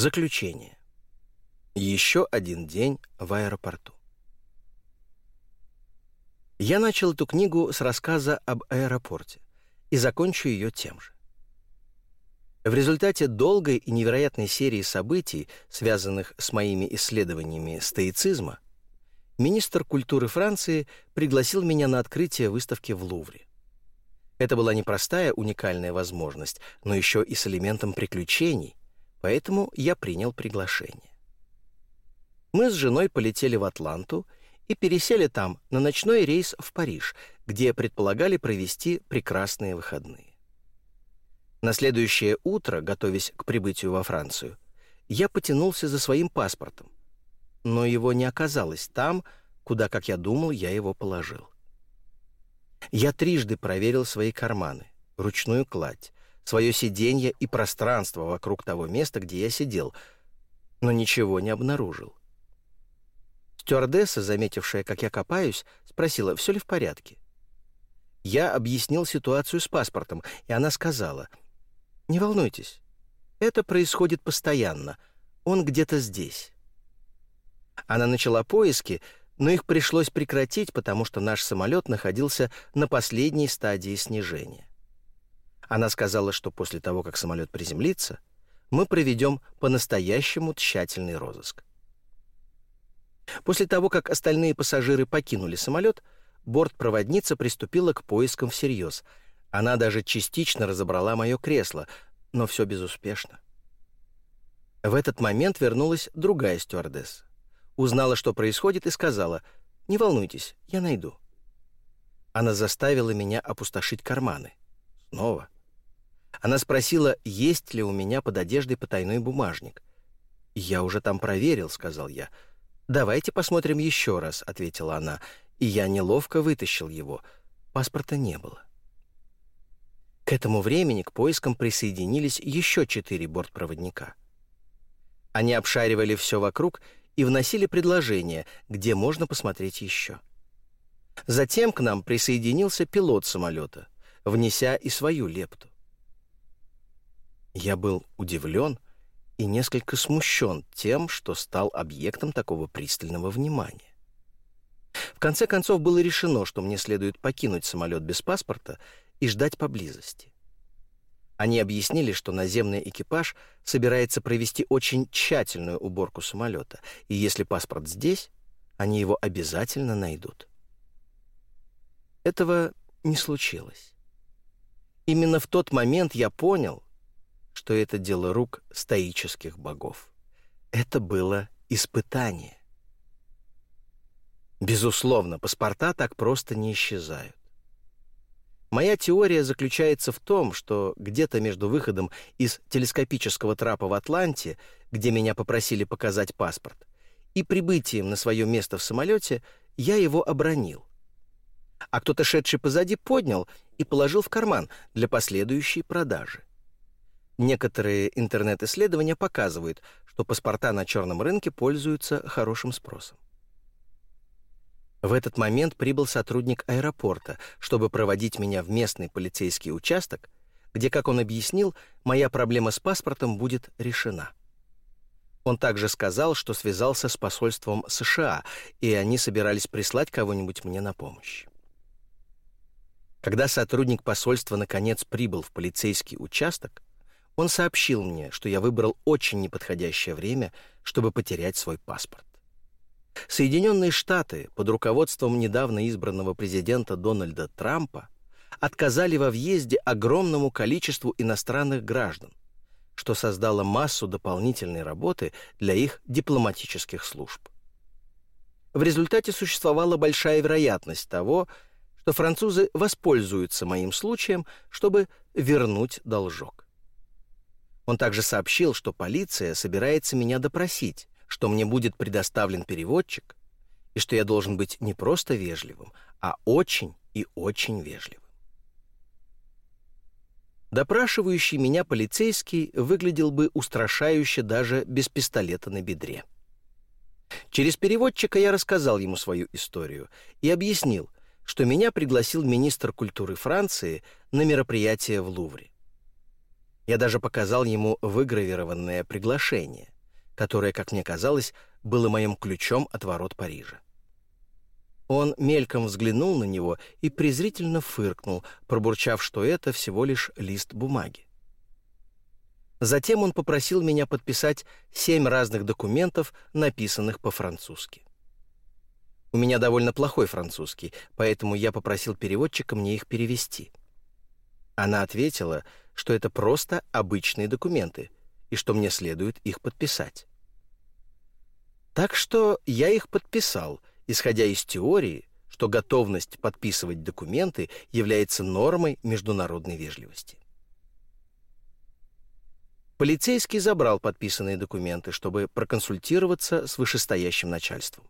Заключение. Еще один день в аэропорту. Я начал эту книгу с рассказа об аэропорте и закончу ее тем же. В результате долгой и невероятной серии событий, связанных с моими исследованиями стоицизма, министр культуры Франции пригласил меня на открытие выставки в Лувре. Это была не простая уникальная возможность, но еще и с элементом приключений, поэтому я принял приглашение. Мы с женой полетели в Атланту и пересели там на ночной рейс в Париж, где предполагали провести прекрасные выходные. На следующее утро, готовясь к прибытию во Францию, я потянулся за своим паспортом, но его не оказалось там, куда, как я думал, я его положил. Я трижды проверил свои карманы, ручную кладь, свое сиденье и пространство вокруг того места, где я сидел, но ничего не обнаружил. Стюардесса, заметившая, как я копаюсь, спросила, все ли в порядке. Я объяснил ситуацию с паспортом, и она сказала — не волнуйтесь. Это происходит постоянно. Он где-то здесь. Она начала поиски, но их пришлось прекратить, потому что наш самолет находился на последней стадии снижения. Она сказала, что после того, как самолет приземлится, мы проведем по-настоящему тщательный розыск. После того, как остальные пассажиры покинули самолет, бортпроводница приступила к поискам всерьез — она даже частично разобрала мое кресло, но все безуспешно. В этот момент вернулась другая стюардесса. Узнала, что происходит, и сказала, «Не волнуйтесь, я найду». Она заставила меня опустошить карманы. Снова. Она спросила, есть ли у меня под одеждой потайной бумажник. «Я уже там проверил», — сказал я. «Давайте посмотрим еще раз», — ответила она, и я неловко вытащил его. Паспорта не было. К этому времени к поискам присоединились еще четыре бортпроводника. Они обшаривали все вокруг и вносили предложения, где можно посмотреть еще. Затем к нам присоединился пилот самолета, внеся и свою лепту. Я был удивлен и несколько смущен тем, что стал объектом такого пристального внимания. В конце концов было решено, что мне следует покинуть самолет без паспорта и ждать поблизости. Они объяснили, что наземный экипаж собирается провести очень тщательную уборку самолета, и если паспорт здесь, они его обязательно найдут. Этого не случилось. Именно в тот момент я понял, что это дело рук стоических богов. Это было испытание. Безусловно, паспорта так просто не исчезают. Моя теория заключается в том, что где-то между выходом из телескопического трапа в Атланте, где меня попросили показать паспорт, и прибытием на свое место в самолете я его обронил. А кто-то, шедший позади, поднял и положил в карман для последующей продажи. Некоторые интернет-исследования показывают, что паспорта на черном рынке пользуются хорошим спросом. В этот момент прибыл сотрудник аэропорта, чтобы проводить меня в местный полицейский участок, где, как он объяснил, моя проблема с паспортом будет решена. Он также сказал, что связался с посольством США, и они собирались прислать кого-нибудь мне на помощь. Когда сотрудник посольства наконец прибыл в полицейский участок, он сообщил мне, что я выбрал очень неподходящее время, чтобы потерять свой паспорт. Соединенные Штаты под руководством недавно избранного президента Дональда Трампа отказали во въезде огромному количеству иностранных граждан, что создало массу дополнительной работы для их дипломатических служб. В результате существовала большая вероятность того, что французы воспользуются моим случаем, чтобы вернуть должок. Он также сообщил, что полиция собирается меня допросить, что мне будет предоставлен переводчик, и что я должен быть не просто вежливым, а очень и очень вежливым. Допрашивающий меня полицейский выглядел бы устрашающе даже без пистолета на бедре. Через переводчика я рассказал ему свою историю и объяснил, что меня пригласил министр культуры Франции на мероприятие в Лувре. Я даже показал ему выгравированное приглашение — которое, как мне казалось, было моим ключом от ворот Парижа. Он мельком взглянул на него и презрительно фыркнул, пробурчав, что это всего лишь лист бумаги. Затем он попросил меня подписать семь разных документов, написанных по-французски. У меня довольно плохой французский, поэтому я попросил переводчика мне их перевести. Она ответила, что это просто обычные документы и что мне следует их подписать. Так что я их подписал, исходя из теории, что готовность подписывать документы является нормой международной вежливости. Полицейский забрал подписанные документы, чтобы проконсультироваться с вышестоящим начальством.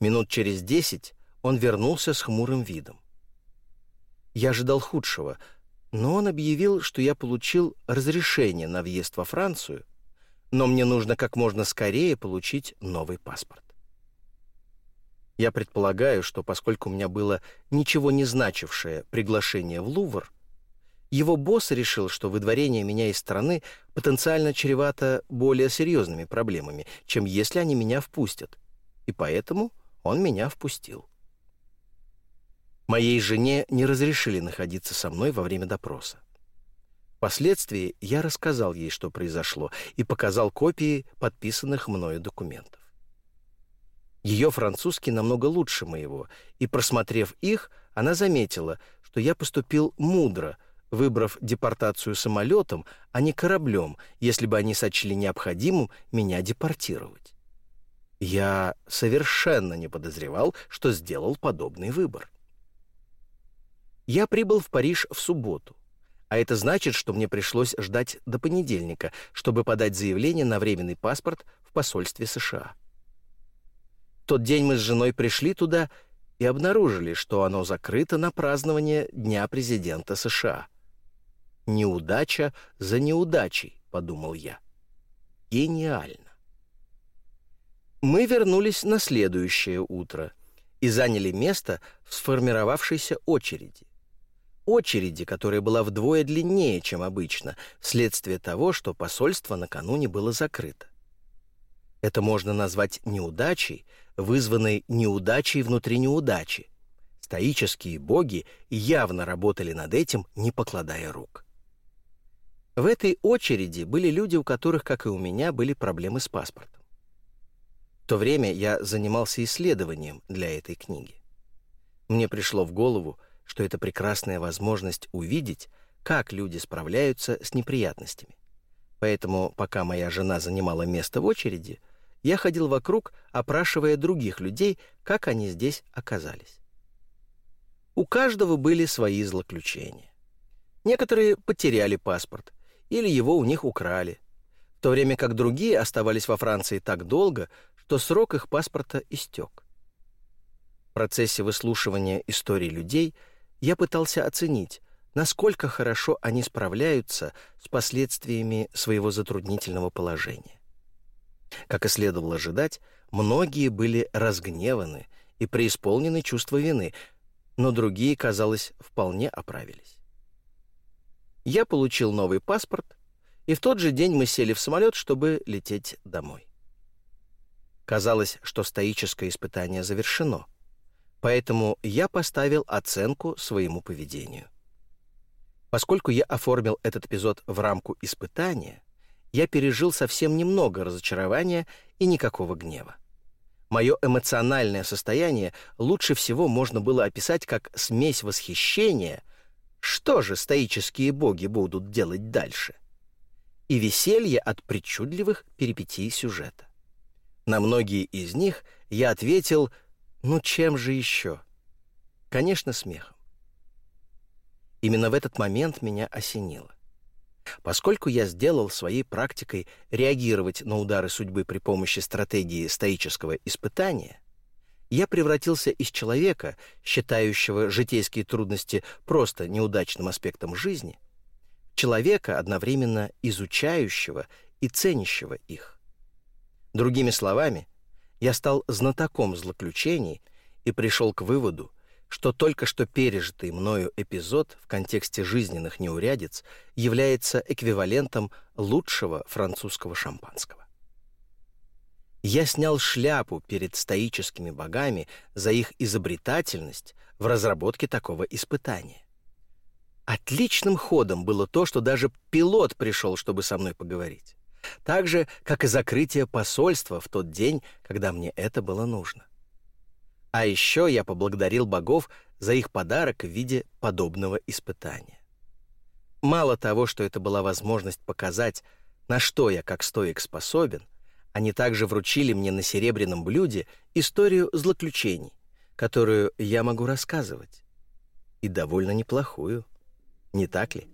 Минут через десять он вернулся с хмурым видом. Я ожидал худшего, но он объявил, что я получил разрешение на въезд во Францию, но мне нужно как можно скорее получить новый паспорт. Я предполагаю, что поскольку у меня было ничего не значившее приглашение в Лувр, его босс решил, что выдворение меня из страны потенциально чревато более серьезными проблемами, чем если они меня впустят. И поэтому он меня впустил. Моей жене не разрешили находиться со мной во время допроса. Впоследствии я рассказал ей, что произошло, и показал копии подписанных мною документов. Ее французский намного лучше моего, и, просмотрев их, она заметила, что я поступил мудро — выбрав депортацию самолетом, а не кораблем, если бы они сочли необходимым меня депортировать. Я совершенно не подозревал, что сделал подобный выбор. Я прибыл в Париж в субботу, а это значит, что мне пришлось ждать до понедельника, чтобы подать заявление на временный паспорт в посольстве США. Тот день мы с женой пришли туда и обнаружили, что оно закрыто на празднование Дня президента США — Неудача за неудачей, подумал я. Гениально. Мы вернулись на следующее утро и заняли место в сформировавшейся очереди. Очереди, которая была вдвое длиннее, чем обычно, вследствие того, что посольство накануне было закрыто. Это можно назвать неудачей, вызванной неудачей внутри неудачи. Стоические боги явно работали над этим, не покладая рук. В этой очереди были люди, у которых, как и у меня, были проблемы с паспортом. В то время я занимался исследованием для этой книги. Мне пришло в голову, что это прекрасная возможность увидеть, как люди справляются с неприятностями. Поэтому, пока моя жена занимала место в очереди, я ходил вокруг, опрашивая других людей, как они здесь оказались. У каждого были свои злоключения. Некоторые потеряли паспорт, или его у них украли, в то время как другие оставались во Франции так долго, что срок их паспорта истек. В процессе выслушивания историй людей я пытался оценить, насколько хорошо они справляются с последствиями своего затруднительного положения. Как и следовало ожидать, многие были разгневаны и преисполнены чувства вины, но другие, казалось, вполне оправились. Я получил новый паспорт, и в тот же день мы сели в самолет, чтобы лететь домой. Казалось, что стоическое испытание завершено, поэтому я поставил оценку своему поведению. Поскольку я оформил этот эпизод в рамку испытания, я пережил совсем немного разочарования и никакого гнева. Мое эмоциональное состояние лучше всего можно было описать как смесь восхищения что же стоические боги будут делать дальше? И веселье от причудливых перипетий сюжета. На многие из них я ответил «Ну чем же еще?» Конечно, смехом. Именно в этот момент меня осенило. Поскольку я сделал своей практикой реагировать на удары судьбы при помощи стратегии стоического испытания, я превратился из человека, считающего житейские трудности просто неудачным аспектом жизни, в человека, одновременно изучающего и ценящего их. Другими словами, я стал знатоком злоключений и пришел к выводу, что только что пережитый мною эпизод в контексте жизненных неурядиц является эквивалентом лучшего французского шампанского. Я снял шляпу перед стоическими богами за их изобретательность в разработке такого испытания. Отличным ходом было то, что даже пилот пришел, чтобы со мной поговорить. Так же, как и закрытие посольства в тот день, когда мне это было нужно. А еще я поблагодарил богов за их подарок в виде подобного испытания. Мало того, что это была возможность показать, на что я как стоик способен, они также вручили мне на серебряном блюде историю злоключений, которую я могу рассказывать. И довольно неплохую, не так ли?